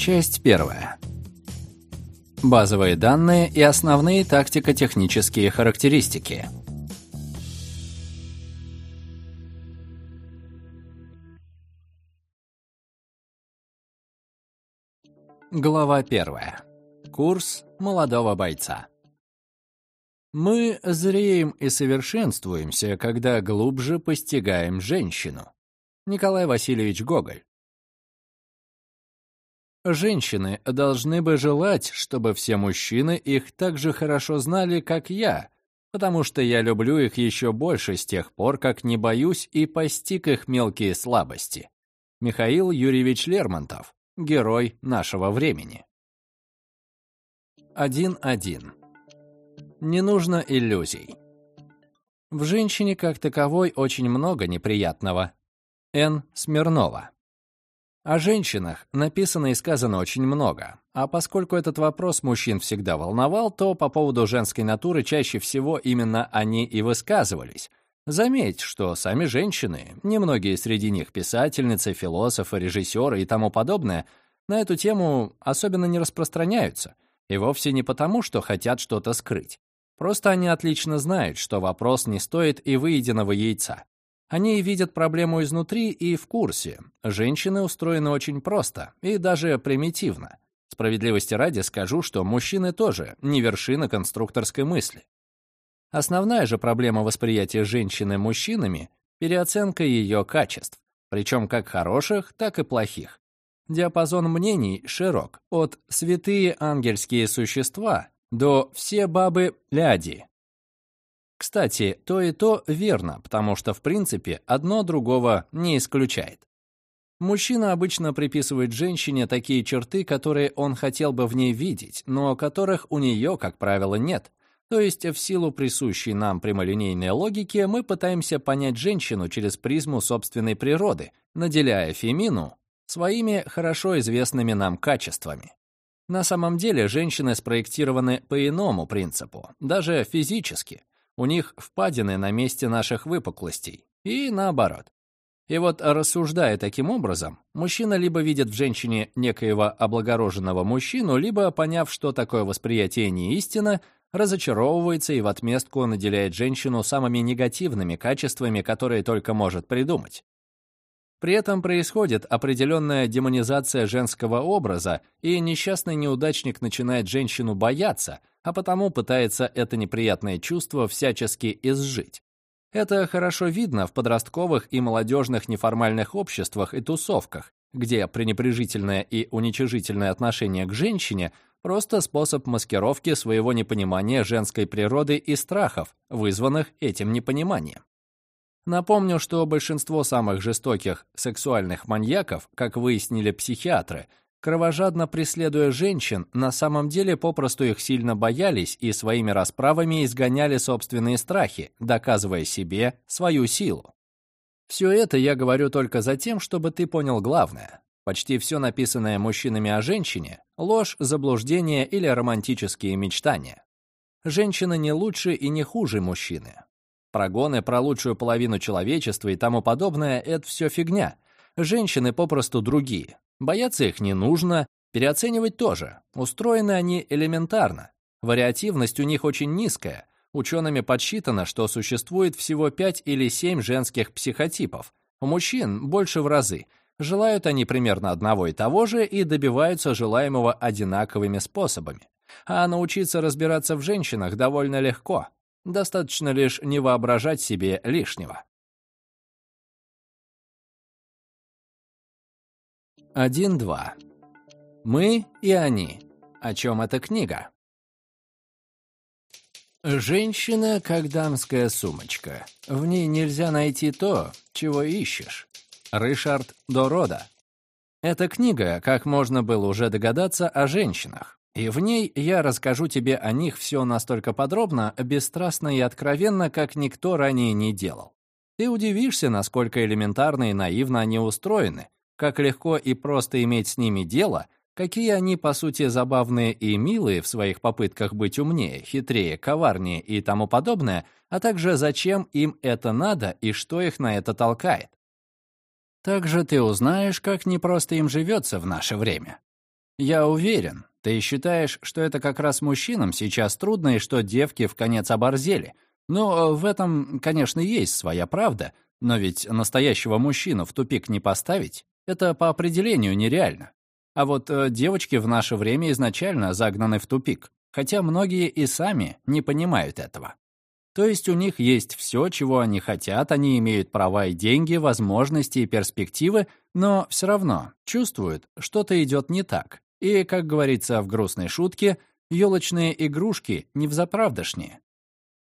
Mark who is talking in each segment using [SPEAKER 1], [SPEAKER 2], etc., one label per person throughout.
[SPEAKER 1] Часть первая. Базовые данные и основные тактико-технические характеристики. Глава первая. Курс молодого бойца. Мы зреем и совершенствуемся, когда глубже постигаем женщину. Николай Васильевич Гоголь. Женщины должны бы желать, чтобы все мужчины их так же хорошо знали, как я, потому что я люблю их еще больше с тех пор, как не боюсь и постиг их мелкие слабости. Михаил Юрьевич Лермонтов, герой нашего времени. 1.1. Не нужно иллюзий. В женщине как таковой очень много неприятного. Н. Смирнова. О женщинах написано и сказано очень много, а поскольку этот вопрос мужчин всегда волновал, то по поводу женской натуры чаще всего именно они и высказывались. Заметь, что сами женщины, немногие среди них писательницы, философы, режиссеры и тому подобное, на эту тему особенно не распространяются, и вовсе не потому, что хотят что-то скрыть. Просто они отлично знают, что вопрос не стоит и выеденного яйца. Они видят проблему изнутри и в курсе. Женщины устроены очень просто и даже примитивно. Справедливости ради скажу, что мужчины тоже не вершина конструкторской мысли. Основная же проблема восприятия женщины мужчинами — переоценка ее качеств, причем как хороших, так и плохих. Диапазон мнений широк, от «святые ангельские существа» до «все бабы ляди». Кстати, то и то верно, потому что, в принципе, одно другого не исключает. Мужчина обычно приписывает женщине такие черты, которые он хотел бы в ней видеть, но которых у нее, как правило, нет. То есть, в силу присущей нам прямолинейной логики, мы пытаемся понять женщину через призму собственной природы, наделяя фемину своими хорошо известными нам качествами. На самом деле женщины спроектированы по иному принципу, даже физически. У них впадины на месте наших выпуклостей. И наоборот. И вот рассуждая таким образом, мужчина либо видит в женщине некоего облагороженного мужчину, либо, поняв, что такое восприятие не истина, разочаровывается и в отместку наделяет женщину самыми негативными качествами, которые только может придумать. При этом происходит определенная демонизация женского образа, и несчастный неудачник начинает женщину бояться, а потому пытается это неприятное чувство всячески изжить. Это хорошо видно в подростковых и молодежных неформальных обществах и тусовках, где пренебрежительное и уничижительное отношение к женщине просто способ маскировки своего непонимания женской природы и страхов, вызванных этим непониманием. Напомню, что большинство самых жестоких сексуальных маньяков, как выяснили психиатры, кровожадно преследуя женщин, на самом деле попросту их сильно боялись и своими расправами изгоняли собственные страхи, доказывая себе свою силу. Все это я говорю только за тем, чтобы ты понял главное. Почти все написанное мужчинами о женщине — ложь, заблуждение или романтические мечтания. Женщина не лучше и не хуже мужчины. Прогоны про лучшую половину человечества и тому подобное — это все фигня. Женщины попросту другие. Бояться их не нужно, переоценивать тоже. Устроены они элементарно. Вариативность у них очень низкая. Учеными подсчитано, что существует всего 5 или 7 женских психотипов. У мужчин больше в разы. Желают они примерно одного и того же и добиваются желаемого одинаковыми способами. А научиться разбираться в женщинах довольно легко. Достаточно лишь не воображать себе лишнего. 1.2. Мы и они. О чем эта книга? Женщина как дамская сумочка. В ней нельзя найти то, чего ищешь. Ришард Дорода. Эта книга, как можно было уже догадаться, о женщинах. И в ней я расскажу тебе о них все настолько подробно, бесстрастно и откровенно, как никто ранее не делал. Ты удивишься, насколько элементарно и наивно они устроены, как легко и просто иметь с ними дело, какие они, по сути, забавные и милые в своих попытках быть умнее, хитрее, коварнее и тому подобное, а также зачем им это надо и что их на это толкает. Также ты узнаешь, как непросто им живется в наше время. Я уверен, ты считаешь, что это как раз мужчинам сейчас трудно и что девки в конец оборзели. Ну, в этом, конечно, есть своя правда, но ведь настоящего мужчину в тупик не поставить — это по определению нереально. А вот э, девочки в наше время изначально загнаны в тупик, хотя многие и сами не понимают этого. То есть у них есть все, чего они хотят, они имеют права и деньги, возможности и перспективы, но все равно чувствуют, что-то идет не так. И, как говорится в грустной шутке, елочные игрушки не взаправдошние.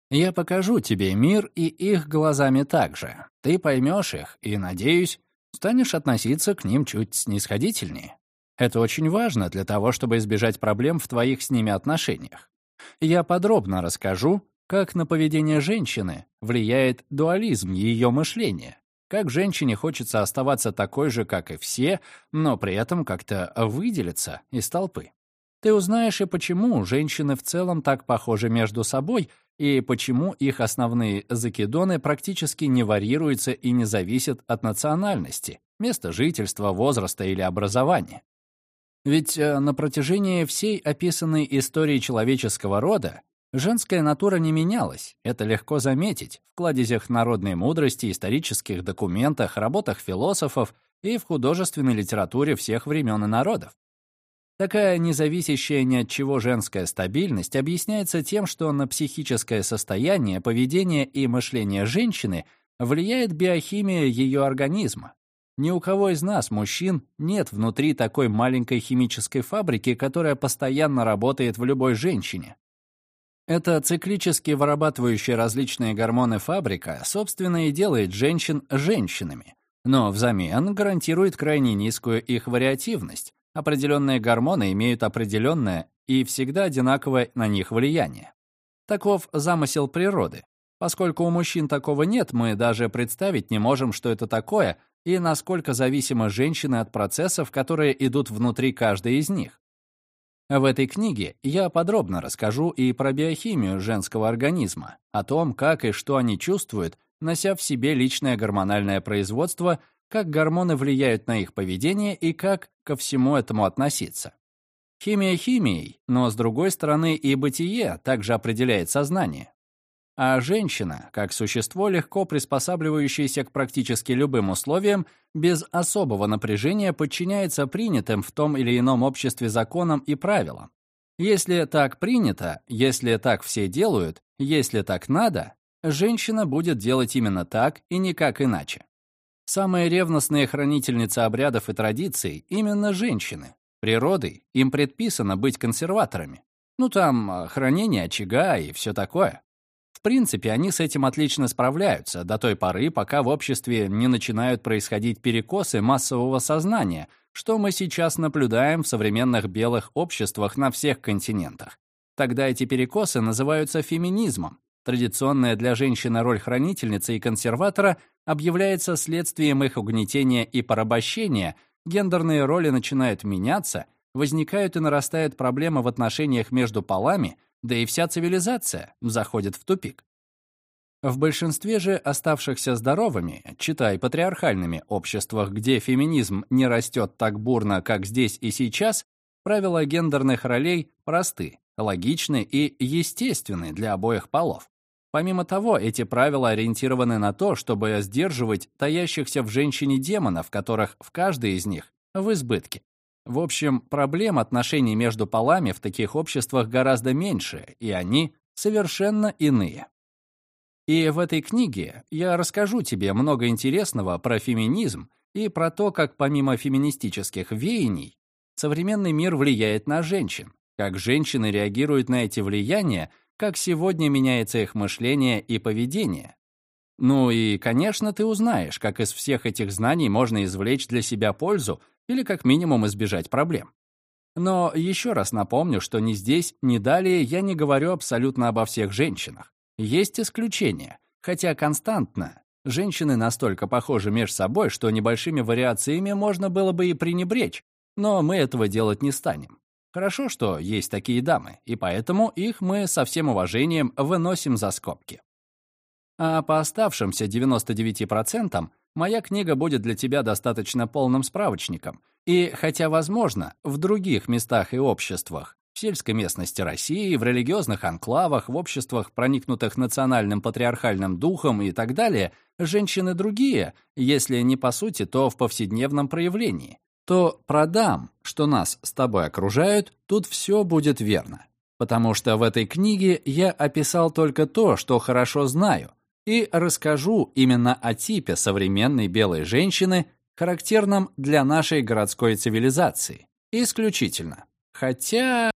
[SPEAKER 1] Я покажу тебе мир и их глазами также. Ты поймешь их и, надеюсь, станешь относиться к ним чуть снисходительнее. Это очень важно для того, чтобы избежать проблем в твоих с ними отношениях. Я подробно расскажу, как на поведение женщины влияет дуализм ее мышления, как женщине хочется оставаться такой же, как и все, но при этом как-то выделиться из толпы. Ты узнаешь и почему женщины в целом так похожи между собой, и почему их основные закидоны практически не варьируются и не зависят от национальности, места жительства, возраста или образования. Ведь э, на протяжении всей описанной истории человеческого рода женская натура не менялась. Это легко заметить в кладезях народной мудрости, исторических документах, работах философов и в художественной литературе всех времен и народов. Такая независящая ни от чего женская стабильность объясняется тем, что на психическое состояние, поведение и мышление женщины влияет биохимия ее организма, ни у кого из нас, мужчин, нет внутри такой маленькой химической фабрики, которая постоянно работает в любой женщине. Это циклически вырабатывающая различные гормоны фабрика, собственно, и делает женщин женщинами, но взамен гарантирует крайне низкую их вариативность. Определенные гормоны имеют определенное и всегда одинаковое на них влияние. Таков замысел природы. Поскольку у мужчин такого нет, мы даже представить не можем, что это такое, и насколько зависимы женщины от процессов, которые идут внутри каждой из них. В этой книге я подробно расскажу и про биохимию женского организма, о том, как и что они чувствуют, нося в себе личное гормональное производство, как гормоны влияют на их поведение и как ко всему этому относиться. Химия химией, но, с другой стороны, и бытие также определяет сознание. А женщина, как существо, легко приспосабливающееся к практически любым условиям, без особого напряжения подчиняется принятым в том или ином обществе законам и правилам. Если так принято, если так все делают, если так надо, женщина будет делать именно так и никак иначе. Самые ревностные хранительницы обрядов и традиций — именно женщины. Природой им предписано быть консерваторами. Ну там, а, хранение очага и все такое. В принципе, они с этим отлично справляются до той поры, пока в обществе не начинают происходить перекосы массового сознания, что мы сейчас наблюдаем в современных белых обществах на всех континентах. Тогда эти перекосы называются феминизмом. Традиционная для женщины роль хранительницы и консерватора объявляется следствием их угнетения и порабощения, гендерные роли начинают меняться, возникают и нарастают проблемы в отношениях между полами, да и вся цивилизация заходит в тупик. В большинстве же оставшихся здоровыми, читай патриархальными обществах, где феминизм не растет так бурно, как здесь и сейчас, правила гендерных ролей просты, логичны и естественны для обоих полов. Помимо того, эти правила ориентированы на то, чтобы сдерживать таящихся в женщине демонов, которых в каждой из них в избытке. В общем, проблем отношений между полами в таких обществах гораздо меньше, и они совершенно иные. И в этой книге я расскажу тебе много интересного про феминизм и про то, как помимо феминистических веяний современный мир влияет на женщин, как женщины реагируют на эти влияния, как сегодня меняется их мышление и поведение. Ну и, конечно, ты узнаешь, как из всех этих знаний можно извлечь для себя пользу или как минимум избежать проблем. Но еще раз напомню, что ни здесь, ни далее я не говорю абсолютно обо всех женщинах. Есть исключения, хотя константно женщины настолько похожи между собой, что небольшими вариациями можно было бы и пренебречь, но мы этого делать не станем. Хорошо, что есть такие дамы, и поэтому их мы со всем уважением выносим за скобки. А по оставшимся 99% моя книга будет для тебя достаточно полным справочником. И хотя, возможно, в других местах и обществах, в сельской местности России, в религиозных анклавах, в обществах, проникнутых национальным патриархальным духом и так далее, женщины другие, если не по сути, то в повседневном проявлении, то продам, что нас с тобой окружают, тут все будет верно. Потому что в этой книге я описал только то, что хорошо знаю, и расскажу именно о типе современной белой женщины, характерном для нашей городской цивилизации. Исключительно. Хотя...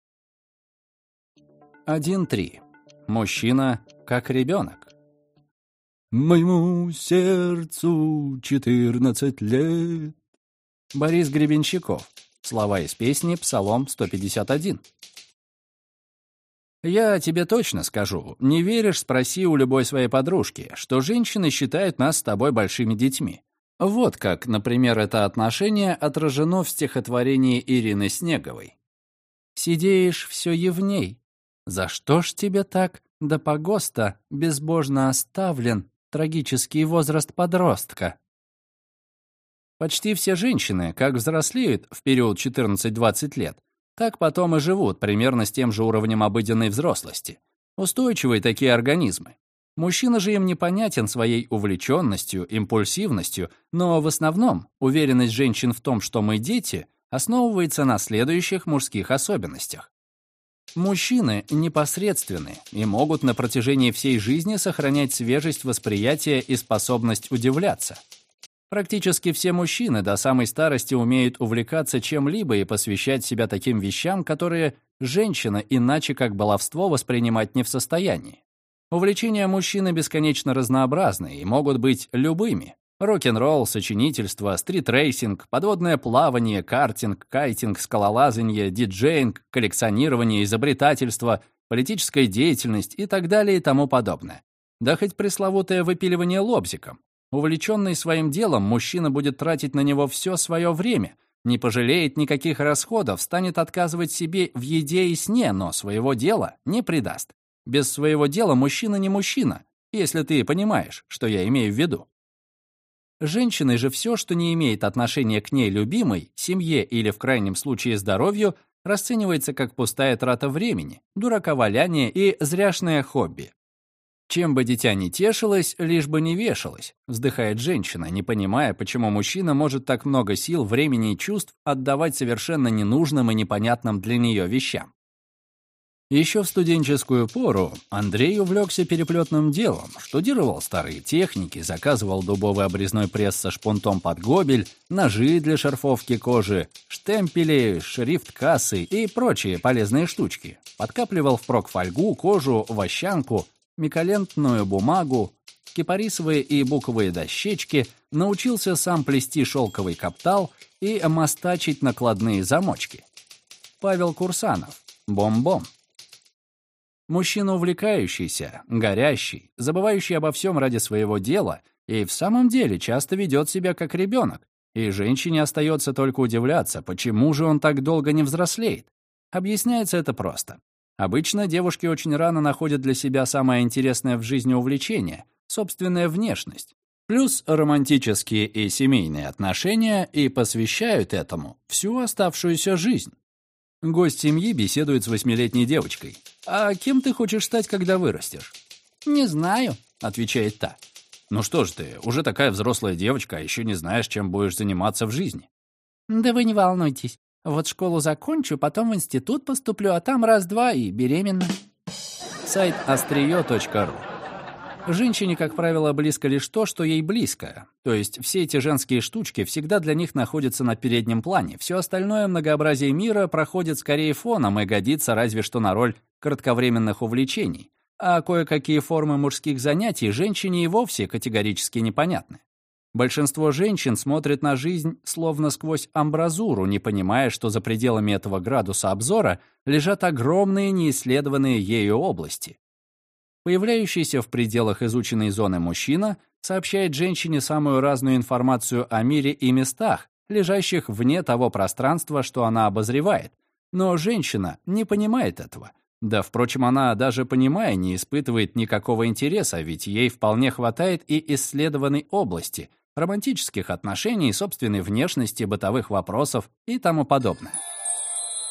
[SPEAKER 1] 1.3. Мужчина как ребенок.
[SPEAKER 2] Моему сердцу 14 лет.
[SPEAKER 1] Борис Гребенщиков. Слова из песни «Псалом 151». Я тебе точно скажу, не веришь, спроси у любой своей подружки, что женщины считают нас с тобой большими детьми. Вот как, например, это отношение отражено в стихотворении Ирины Снеговой. «Сидеешь все евней. За что ж тебе так, да погоста, безбожно оставлен трагический возраст подростка?» Почти все женщины, как взрослеют в период 14-20 лет, так потом и живут примерно с тем же уровнем обыденной взрослости. Устойчивые такие организмы. Мужчина же им непонятен своей увлеченностью, импульсивностью, но в основном уверенность женщин в том, что мы дети, основывается на следующих мужских особенностях. Мужчины непосредственны и могут на протяжении всей жизни сохранять свежесть восприятия и способность удивляться. Практически все мужчины до самой старости умеют увлекаться чем-либо и посвящать себя таким вещам, которые женщина иначе как баловство воспринимать не в состоянии. Увлечения мужчины бесконечно разнообразны и могут быть любыми. Рок-н-ролл, сочинительство, стритрейсинг, подводное плавание, картинг, кайтинг, скалолазание, диджеинг, коллекционирование, изобретательство, политическая деятельность и так далее и тому подобное. Да хоть пресловутое выпиливание лобзиком. Увлеченный своим делом, мужчина будет тратить на него все свое время, не пожалеет никаких расходов, станет отказывать себе в еде и сне, но своего дела не предаст. Без своего дела мужчина не мужчина, если ты понимаешь, что я имею в виду. Женщиной же все, что не имеет отношения к ней любимой, семье или, в крайнем случае, здоровью, расценивается как пустая трата времени, дураковаляние и зряшное хобби. Чем бы дитя не тешилось, лишь бы не вешалось, вздыхает женщина, не понимая, почему мужчина может так много сил, времени и чувств отдавать совершенно ненужным и непонятным для нее вещам. Еще в студенческую пору Андрей увлекся переплетным делом, штудировал старые техники, заказывал дубовый обрезной пресс со шпунтом под гобель, ножи для шарфовки кожи, штемпели, шрифт кассы и прочие полезные штучки. Подкапливал впрок фольгу, кожу, вощанку, миколентную бумагу, кипарисовые и буковые дощечки, научился сам плести шелковый каптал и мастачить накладные замочки. Павел Курсанов. Бом-бом. Мужчина увлекающийся, горящий, забывающий обо всем ради своего дела и в самом деле часто ведет себя как ребенок. И женщине остается только удивляться, почему же он так долго не взрослеет. Объясняется это просто. Обычно девушки очень рано находят для себя самое интересное в жизни увлечение — собственная внешность, плюс романтические и семейные отношения и посвящают этому всю оставшуюся жизнь. Гость семьи беседует с восьмилетней девочкой. «А кем ты хочешь стать, когда вырастешь?»
[SPEAKER 3] «Не знаю», —
[SPEAKER 1] отвечает та. «Ну что ж ты, уже такая взрослая девочка, а еще не знаешь, чем будешь заниматься в жизни».
[SPEAKER 3] «Да вы не волнуйтесь. Вот школу закончу, потом в институт поступлю, а там раз-два и беременна.
[SPEAKER 1] Сайт острие.ру Женщине, как правило, близко лишь то, что ей близко. То есть все эти женские штучки всегда для них находятся на переднем плане. Все остальное многообразие мира проходит скорее фоном и годится разве что на роль кратковременных увлечений. А кое-какие формы мужских занятий женщине и вовсе категорически непонятны. Большинство женщин смотрит на жизнь словно сквозь амбразуру, не понимая, что за пределами этого градуса обзора лежат огромные неисследованные ею области. Появляющийся в пределах изученной зоны мужчина сообщает женщине самую разную информацию о мире и местах, лежащих вне того пространства, что она обозревает. Но женщина не понимает этого. Да, впрочем, она, даже понимая, не испытывает никакого интереса, ведь ей вполне хватает и исследованной области, романтических отношений, собственной внешности, бытовых вопросов и тому подобное.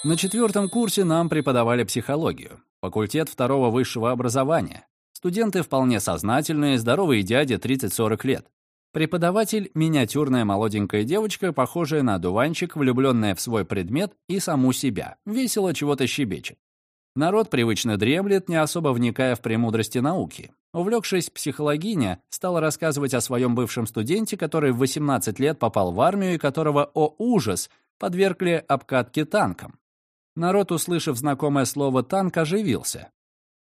[SPEAKER 1] На четвертом курсе нам преподавали психологию, факультет второго высшего образования. Студенты вполне сознательные, здоровые дяди 30-40 лет. Преподаватель — миниатюрная молоденькая девочка, похожая на дуванчик, влюбленная в свой предмет и саму себя, весело чего-то щебечет. Народ привычно дремлет, не особо вникая в премудрости науки. Увлекшись, психологиня стала рассказывать о своем бывшем студенте, который в 18 лет попал в армию и которого, о ужас, подвергли обкатке танком. Народ, услышав знакомое слово «танк», оживился.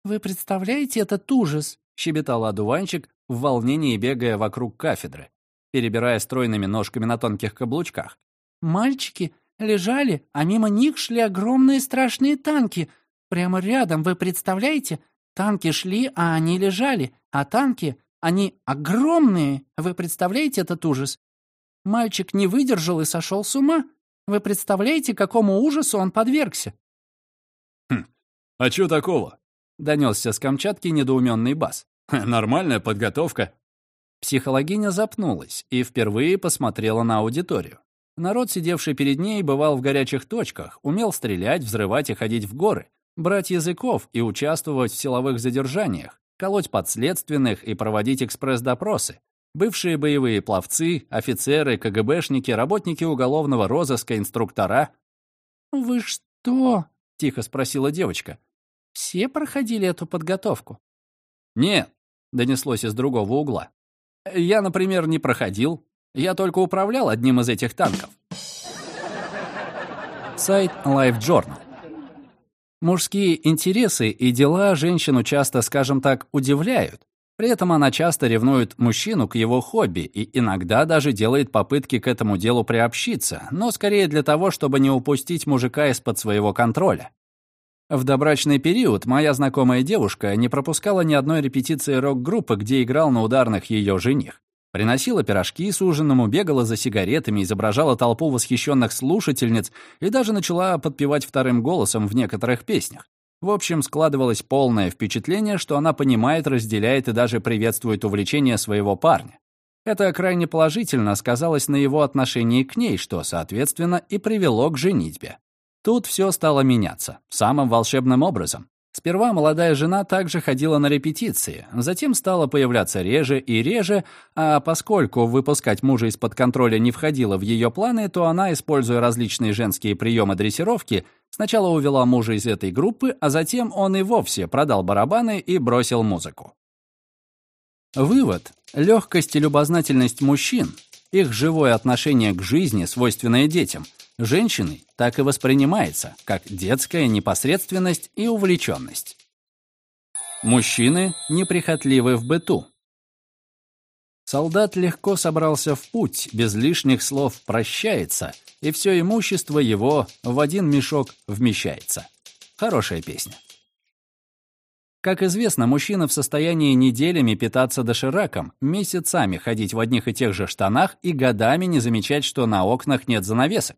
[SPEAKER 3] «Вы представляете этот ужас?» — щебетал одуванчик, в волнении бегая вокруг кафедры, перебирая стройными ножками на тонких каблучках. «Мальчики лежали, а мимо них шли огромные страшные танки. Прямо рядом, вы представляете? Танки шли, а они лежали, а танки, они огромные. Вы представляете этот ужас? Мальчик не выдержал и сошел с ума. Вы представляете, какому ужасу он подвергся?»
[SPEAKER 2] «Хм, а чё такого?» — донесся с Камчатки недоуменный бас. «Нормальная подготовка».
[SPEAKER 1] Психологиня запнулась и впервые посмотрела на аудиторию. Народ, сидевший перед ней, бывал в горячих точках, умел стрелять, взрывать и ходить в горы, брать языков и участвовать в силовых задержаниях, колоть подследственных и проводить экспресс-допросы, Бывшие боевые пловцы, офицеры, КГБшники, работники уголовного розыска, инструктора.
[SPEAKER 3] «Вы что?» — тихо спросила девочка. «Все проходили эту подготовку?»
[SPEAKER 1] «Нет», — донеслось из другого угла. «Я, например, не проходил. Я только управлял одним из этих танков». Сайт Life Journal. Мужские интересы и дела женщину часто, скажем так, удивляют, при этом она часто ревнует мужчину к его хобби и иногда даже делает попытки к этому делу приобщиться, но скорее для того, чтобы не упустить мужика из-под своего контроля. В добрачный период моя знакомая девушка не пропускала ни одной репетиции рок-группы, где играл на ударных ее жених. Приносила пирожки с ужином, бегала за сигаретами, изображала толпу восхищенных слушательниц и даже начала подпевать вторым голосом в некоторых песнях. В общем, складывалось полное впечатление, что она понимает, разделяет и даже приветствует увлечение своего парня. Это крайне положительно сказалось на его отношении к ней, что, соответственно, и привело к женитьбе. Тут все стало меняться, самым волшебным образом. Сперва молодая жена также ходила на репетиции, затем стала появляться реже и реже, а поскольку выпускать мужа из-под контроля не входило в ее планы, то она, используя различные женские приемы дрессировки, Сначала увела мужа из этой группы, а затем он и вовсе продал барабаны и бросил музыку. Вывод. Легкость и любознательность мужчин, их живое отношение к жизни, свойственное детям, женщиной так и воспринимается, как детская непосредственность и увлеченность. Мужчины неприхотливы в быту. Солдат легко собрался в путь, без лишних слов прощается и все имущество его в один мешок вмещается. Хорошая песня. Как известно, мужчина в состоянии неделями питаться дошираком, месяцами ходить в одних и тех же штанах и годами не замечать, что на окнах нет занавесок.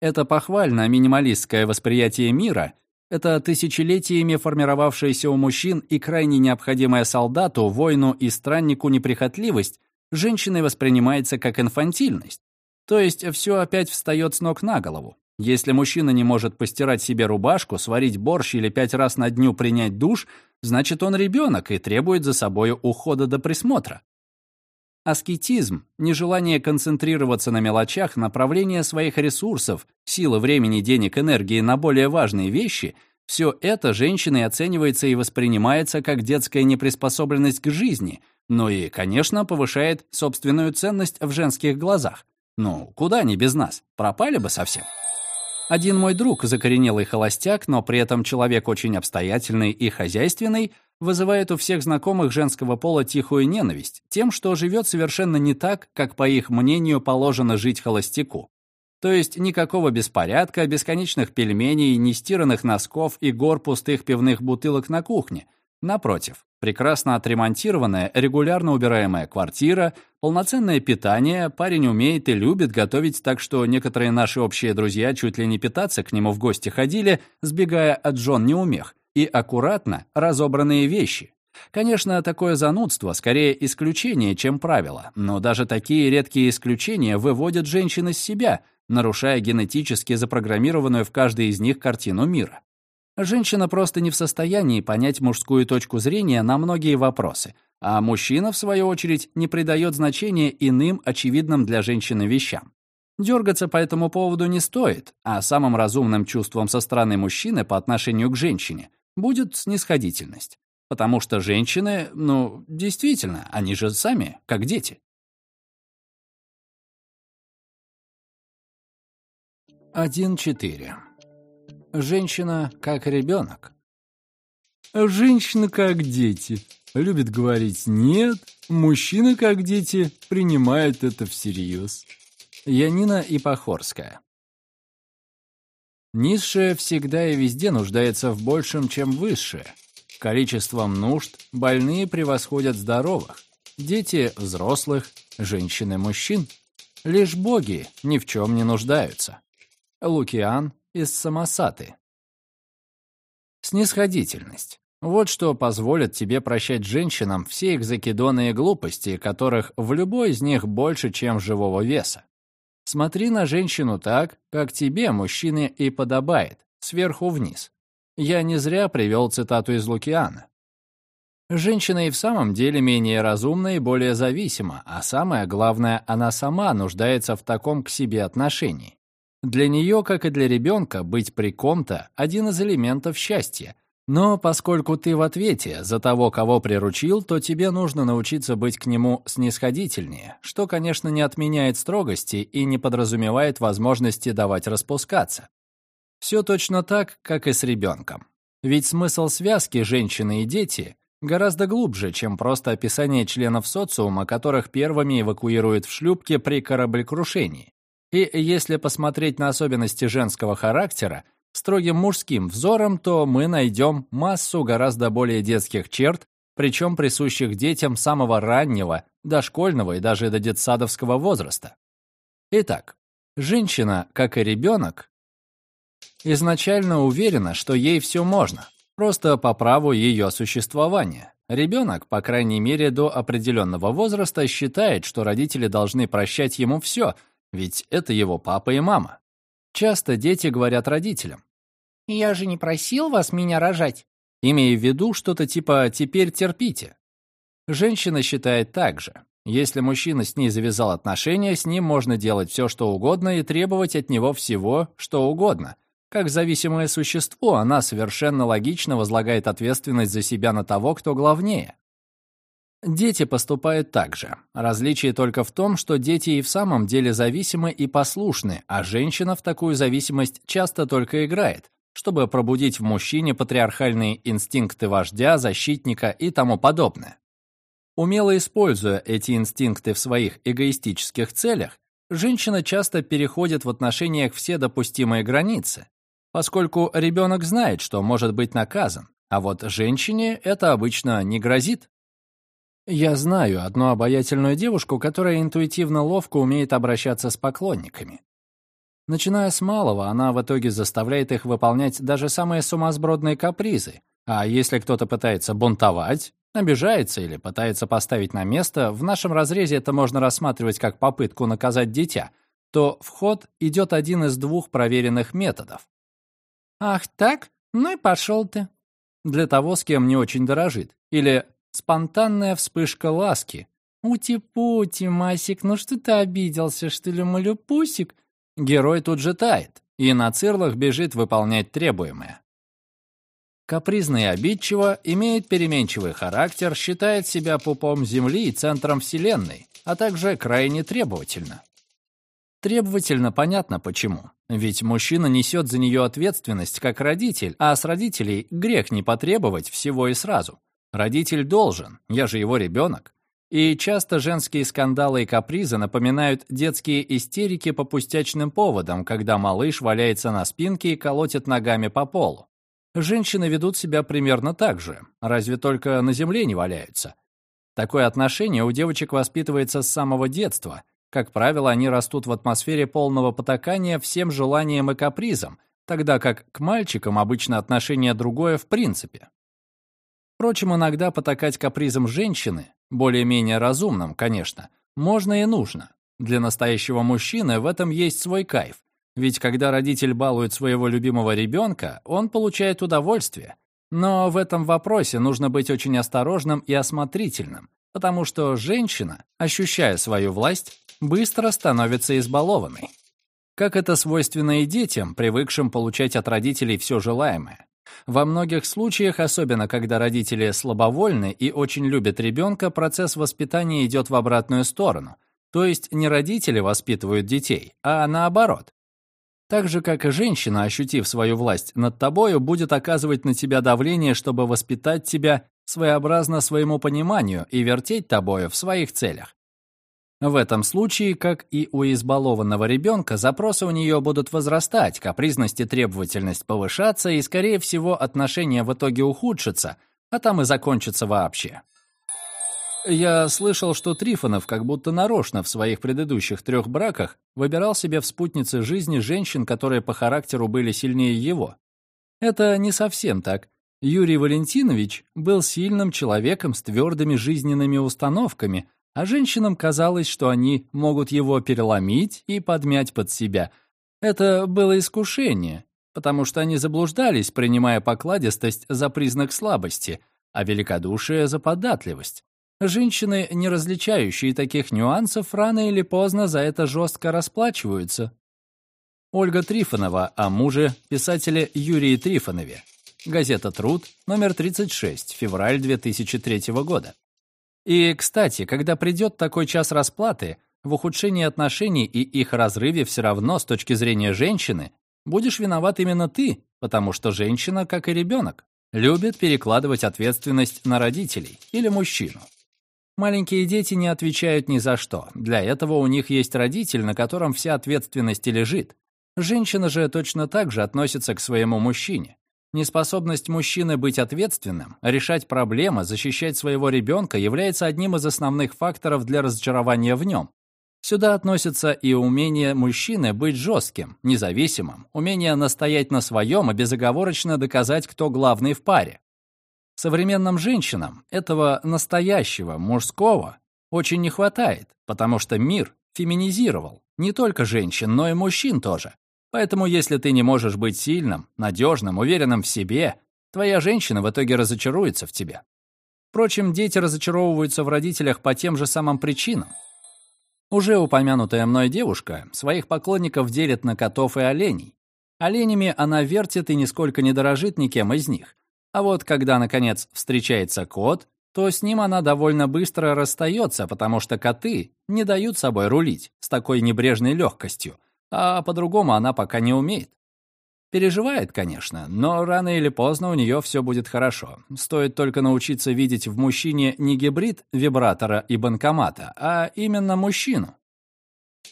[SPEAKER 1] Это похвально минималистское восприятие мира, это тысячелетиями формировавшаяся у мужчин и крайне необходимая солдату, воину и страннику неприхотливость, женщиной воспринимается как инфантильность. То есть все опять встает с ног на голову. Если мужчина не может постирать себе рубашку, сварить борщ или пять раз на дню принять душ, значит, он ребенок и требует за собой ухода до присмотра. Аскетизм, нежелание концентрироваться на мелочах, направление своих ресурсов, силы времени, денег, энергии на более важные вещи — все это женщиной оценивается и воспринимается как детская неприспособленность к жизни, но и, конечно, повышает собственную ценность в женских глазах. Ну, куда они без нас? Пропали бы совсем. Один мой друг, закоренелый холостяк, но при этом человек очень обстоятельный и хозяйственный, вызывает у всех знакомых женского пола тихую ненависть тем, что живет совершенно не так, как, по их мнению, положено жить холостяку. То есть никакого беспорядка, бесконечных пельменей, нестиранных носков и гор пустых пивных бутылок на кухне. Напротив, прекрасно отремонтированная, регулярно убираемая квартира, полноценное питание, парень умеет и любит готовить, так что некоторые наши общие друзья чуть ли не питаться к нему в гости ходили, сбегая от жен неумех, и аккуратно разобранные вещи.
[SPEAKER 2] Конечно, такое занудство скорее исключение, чем правило, но даже такие редкие исключения выводят женщин из себя, нарушая генетически запрограммированную в каждой из них картину мира. Женщина просто не в состоянии понять мужскую точку зрения на многие вопросы, а мужчина, в свою очередь, не придает значения иным, очевидным для женщины вещам. Дергаться по этому поводу не стоит, а самым разумным чувством со стороны мужчины по отношению к женщине будет снисходительность. Потому что женщины, ну, действительно, они же сами, как дети.
[SPEAKER 1] Один четыре. Женщина как ребенок. Женщина как дети. Любит говорить «нет», мужчина как дети принимает это всерьез. Янина Ипохорская. Низшее всегда и везде нуждается в большем, чем высшее. Количеством нужд больные превосходят здоровых. Дети — взрослых, женщины — мужчин. Лишь боги ни в чем не нуждаются. Лукиан из Самосаты. Снисходительность. Вот что позволит тебе прощать женщинам все их и глупости, которых в любой из них больше, чем живого веса. Смотри на женщину так, как тебе, мужчине, и подобает, сверху вниз. Я не зря привел цитату из Лукиана. Женщина и в самом деле менее разумна и более зависима, а самое главное, она сама нуждается в таком к себе отношении. Для нее, как и для ребенка, быть при ком-то – один из элементов счастья, но поскольку ты в ответе за того, кого приручил, то тебе нужно научиться быть к нему снисходительнее, что, конечно, не отменяет строгости и не подразумевает возможности давать распускаться. Все точно так, как и с ребенком. Ведь смысл связки женщины и дети гораздо глубже, чем просто описание членов социума, которых первыми эвакуируют в шлюпке при кораблекрушении. И если посмотреть на особенности женского характера, строгим мужским взором, то мы найдем массу гораздо более детских черт, причем присущих детям самого раннего, дошкольного и даже до детсадовского возраста. Итак, женщина, как и ребенок, изначально уверена, что ей все можно, просто по праву ее существования. Ребенок, по крайней мере, до определенного возраста считает, что родители должны прощать ему все, ведь это его папа и мама. Часто дети говорят родителям. «Я же не просил вас меня рожать», имея в виду что-то типа «теперь терпите». Женщина считает так же. Если мужчина с ней завязал отношения, с ним можно делать все, что угодно и требовать от него всего, что угодно. Как зависимое существо, она совершенно логично возлагает ответственность за себя на того, кто главнее. Дети поступают так же. Различие только в том, что дети и в самом деле зависимы и послушны, а женщина в такую зависимость часто только играет, чтобы пробудить в мужчине патриархальные инстинкты вождя, защитника и тому подобное. Умело используя эти инстинкты в своих эгоистических целях, женщина часто переходит в отношениях все допустимые границы, поскольку ребенок знает, что может быть наказан, а вот женщине это обычно не грозит. Я знаю одну обаятельную девушку, которая интуитивно ловко умеет обращаться с поклонниками. Начиная с малого, она в итоге заставляет их выполнять даже самые сумасбродные капризы, а если кто-то пытается бунтовать, обижается или пытается поставить на место, в нашем разрезе это можно рассматривать как попытку наказать дитя, то в ход идет один из двух проверенных методов. «Ах так? Ну и пошел ты». Для того, с кем не очень дорожит. Или Спонтанная вспышка ласки. «Ути-пути, Масик, ну что ты обиделся, что ли, малюпусик?» Герой тут же тает и на цирлах бежит выполнять требуемое. Капризно и обидчиво, имеет переменчивый характер, считает себя пупом Земли и центром Вселенной, а также крайне требовательно. Требовательно понятно почему. Ведь мужчина несет за нее ответственность как родитель, а с родителей грех не потребовать всего и сразу. Родитель должен, я же его ребенок. И часто женские скандалы и капризы напоминают детские истерики по пустячным поводам, когда малыш валяется на спинке и колотит ногами по полу. Женщины ведут себя примерно так же, разве только на земле не валяются. Такое отношение у девочек воспитывается с самого детства. Как правило, они растут в атмосфере полного потакания всем желаниям и капризам, тогда как к мальчикам обычно отношение другое в принципе. Впрочем, иногда потакать капризом женщины, более-менее разумным, конечно, можно и нужно. Для настоящего мужчины в этом есть свой кайф. Ведь когда родитель балует своего любимого ребенка, он получает удовольствие. Но в этом вопросе нужно быть очень осторожным и осмотрительным, потому что женщина, ощущая свою власть, быстро становится избалованной. Как это свойственно и детям, привыкшим получать от родителей все желаемое. Во многих случаях, особенно когда родители слабовольны и очень любят ребенка, процесс воспитания идет в обратную сторону. То есть не родители воспитывают детей, а наоборот. Так же, как и женщина, ощутив свою власть над тобою, будет оказывать на тебя давление, чтобы воспитать тебя своеобразно своему пониманию и вертеть тобою в своих целях. В этом случае, как и у избалованного ребенка, запросы у нее будут возрастать, капризность и требовательность повышаться, и, скорее всего, отношения в итоге ухудшатся, а там и закончатся вообще. Я слышал, что Трифонов как будто нарочно в своих предыдущих трех браках выбирал себе в спутнице жизни женщин, которые по характеру были сильнее его. Это не совсем так. Юрий Валентинович был сильным человеком с твердыми жизненными установками, а женщинам казалось, что они могут его переломить и подмять под себя. Это было искушение, потому что они заблуждались, принимая покладистость за признак слабости, а великодушие за податливость. Женщины, не различающие таких нюансов, рано или поздно за это жестко расплачиваются. Ольга Трифонова о муже писателя Юрии Трифонове. Газета «Труд», номер 36, февраль 2003 года. И, кстати, когда придет такой час расплаты, в ухудшении отношений и их разрыве все равно, с точки зрения женщины, будешь виноват именно ты, потому что женщина, как и ребенок, любит перекладывать ответственность на родителей или мужчину. Маленькие дети не отвечают ни за что. Для этого у них есть родитель, на котором вся ответственность лежит. Женщина же точно так же относится к своему мужчине. Неспособность мужчины быть ответственным, решать проблемы, защищать своего ребенка является одним из основных факторов для разочарования в нем. Сюда относится и умение мужчины быть жестким, независимым, умение настоять на своем и безоговорочно доказать, кто главный в паре. Современным женщинам этого настоящего мужского очень не хватает, потому что мир феминизировал не только женщин, но и мужчин тоже. Поэтому если ты не можешь быть сильным, надежным, уверенным в себе, твоя женщина в итоге разочаруется в тебе. Впрочем, дети разочаровываются в родителях по тем же самым причинам. Уже упомянутая мной девушка своих поклонников делит на котов и оленей. Оленями она вертит и нисколько не дорожит никем из них. А вот когда, наконец, встречается кот, то с ним она довольно быстро расстается, потому что коты не дают собой рулить с такой небрежной легкостью, а по-другому она пока не умеет. Переживает, конечно, но рано или поздно у нее все будет хорошо. Стоит только научиться видеть в мужчине не гибрид вибратора и банкомата, а именно мужчину.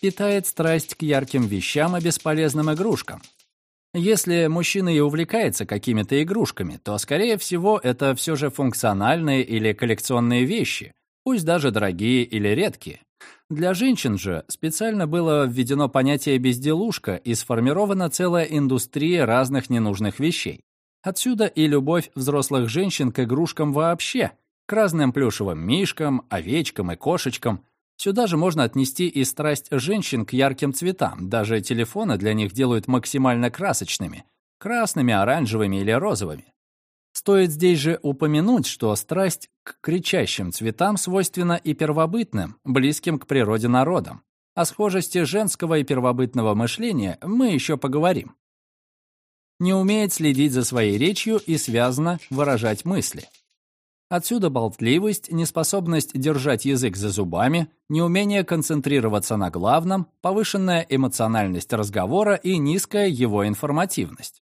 [SPEAKER 1] Питает страсть к ярким вещам и бесполезным игрушкам. Если мужчина и увлекается какими-то игрушками, то, скорее всего, это все же функциональные или коллекционные вещи, пусть даже дорогие или редкие. Для женщин же специально было введено понятие «безделушка» и сформирована целая индустрия разных ненужных вещей. Отсюда и любовь взрослых женщин к игрушкам вообще, к разным плюшевым мишкам, овечкам и кошечкам. Сюда же можно отнести и страсть женщин к ярким цветам, даже телефоны для них делают максимально красочными – красными, оранжевыми или розовыми. Стоит здесь же упомянуть, что страсть к кричащим цветам свойственна и первобытным, близким к природе народам. О схожести женского и первобытного мышления мы еще поговорим. Не умеет следить за своей речью и связано выражать мысли. Отсюда болтливость, неспособность держать язык за зубами, неумение концентрироваться на главном, повышенная эмоциональность разговора и низкая его информативность.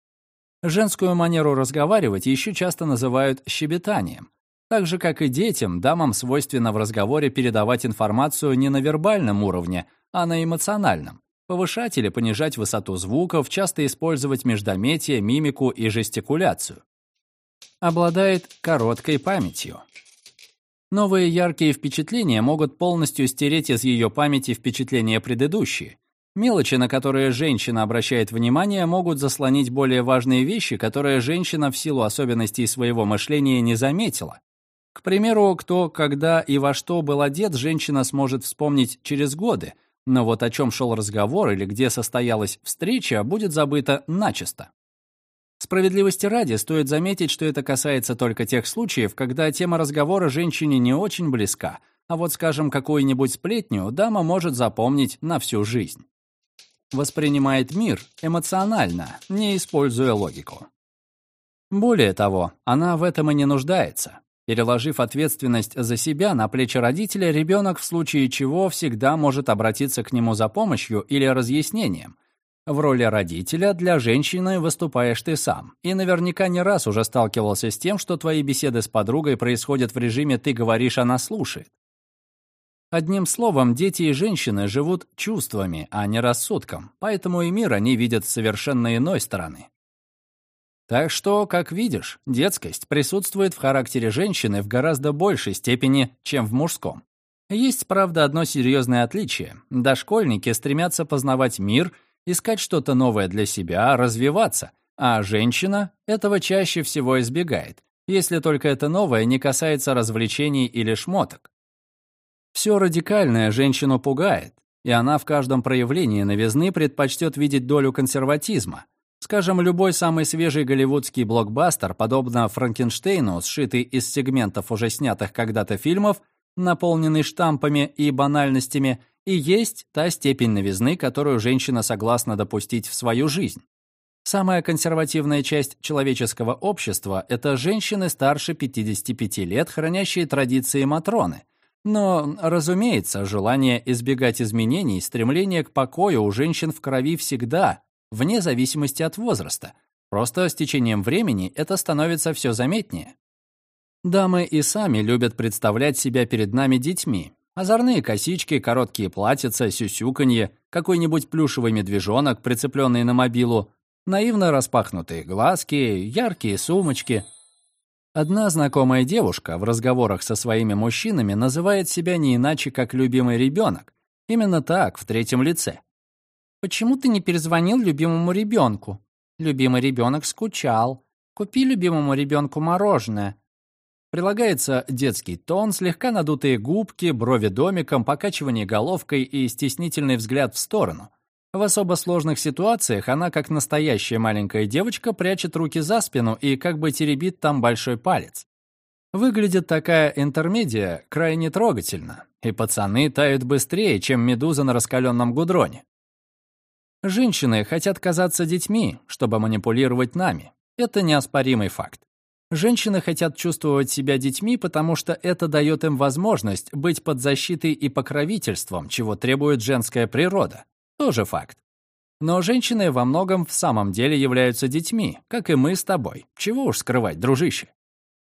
[SPEAKER 1] Женскую манеру разговаривать еще часто называют щебетанием. Так же, как и детям, дамам свойственно в разговоре передавать информацию не на вербальном уровне, а на эмоциональном. Повышать или понижать высоту звуков, часто использовать междометие, мимику и жестикуляцию. Обладает короткой памятью. Новые яркие впечатления могут полностью стереть из ее памяти впечатления предыдущие.
[SPEAKER 2] Мелочи, на которые женщина обращает внимание, могут заслонить более важные вещи, которые женщина в силу особенностей своего мышления не заметила. К примеру, кто, когда и во что был одет, женщина сможет вспомнить через годы, но вот о чем шел разговор или где состоялась встреча, будет забыто начисто. Справедливости ради, стоит заметить, что это касается только тех случаев, когда тема разговора женщине не очень близка, а вот, скажем, какую-нибудь сплетню дама может запомнить на всю жизнь воспринимает мир эмоционально, не используя логику. Более того, она в этом и не нуждается. Переложив ответственность за себя на плечи родителя, ребенок в случае чего всегда может обратиться к нему за помощью или разъяснением. В роли родителя для женщины выступаешь ты сам, и наверняка не раз уже сталкивался с тем, что твои беседы с подругой происходят в режиме «ты говоришь, она слушает». Одним словом, дети и женщины живут чувствами, а не рассудком, поэтому и мир они видят с совершенно иной стороны. Так что, как видишь, детскость присутствует в характере женщины в гораздо большей степени, чем в мужском. Есть, правда, одно серьезное отличие. Дошкольники стремятся познавать мир, искать что-то новое для себя, развиваться, а женщина этого чаще всего избегает, если только это новое не касается развлечений или шмоток. Все радикальное женщину пугает, и она в каждом проявлении новизны предпочтет видеть долю консерватизма. Скажем, любой самый свежий голливудский блокбастер, подобно Франкенштейну, сшитый из сегментов уже снятых когда-то фильмов, наполненный штампами и банальностями, и есть та степень новизны, которую женщина согласна допустить в свою жизнь. Самая консервативная часть человеческого общества – это женщины старше 55 лет, хранящие традиции Матроны, но, разумеется, желание избегать изменений, стремление к покою у женщин в крови всегда, вне зависимости от возраста. Просто с течением времени это становится все заметнее. Дамы и сами любят представлять себя перед нами детьми. Озорные косички, короткие платьица, сюсюканье, какой-нибудь плюшевый медвежонок, прицепленный на мобилу, наивно распахнутые глазки, яркие сумочки — Одна знакомая девушка в разговорах со своими мужчинами называет себя не иначе, как любимый ребенок. Именно так, в третьем лице. «Почему ты не перезвонил любимому ребенку? Любимый ребенок скучал. Купи любимому ребенку мороженое». Прилагается детский тон, слегка надутые губки, брови домиком, покачивание головкой и стеснительный взгляд в сторону – в особо сложных ситуациях она, как настоящая маленькая девочка, прячет руки за спину и как бы теребит там большой палец. Выглядит такая интермедия крайне трогательно, и пацаны тают быстрее, чем медуза на раскаленном гудроне. Женщины хотят казаться детьми, чтобы манипулировать нами. Это неоспоримый факт. Женщины хотят чувствовать себя детьми, потому что это дает им возможность быть под защитой и покровительством, чего требует женская природа. Тоже факт. Но женщины во многом в самом деле являются детьми, как и мы с тобой. Чего уж скрывать, дружище.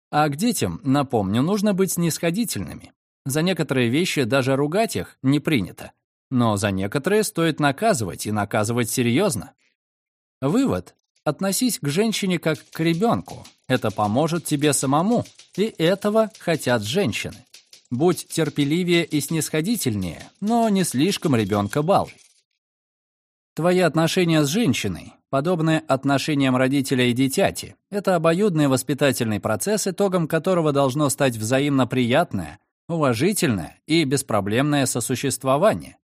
[SPEAKER 2] А к детям, напомню, нужно быть снисходительными. За некоторые вещи даже ругать их не принято. Но за некоторые стоит наказывать, и наказывать серьезно. Вывод. Относись к женщине как к ребенку. Это поможет тебе самому, и этого хотят женщины. Будь терпеливее и снисходительнее, но не слишком ребенка балуй. Твои отношения с женщиной, подобные отношениям родителя и дитяти, это обоюдный воспитательный процесс, итогом которого должно стать взаимно приятное, уважительное и беспроблемное сосуществование.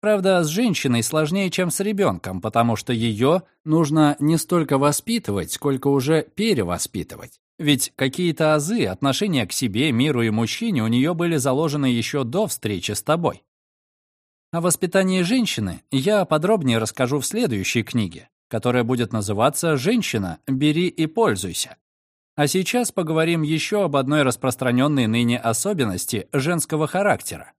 [SPEAKER 2] Правда, с женщиной сложнее, чем с ребенком, потому что ее нужно не столько воспитывать, сколько уже перевоспитывать. Ведь какие-то азы отношения к себе, миру и мужчине у нее были заложены еще до встречи с тобой. О воспитании женщины я подробнее расскажу в следующей книге, которая будет называться «Женщина, бери и пользуйся». А сейчас поговорим еще об одной распространенной ныне особенности женского характера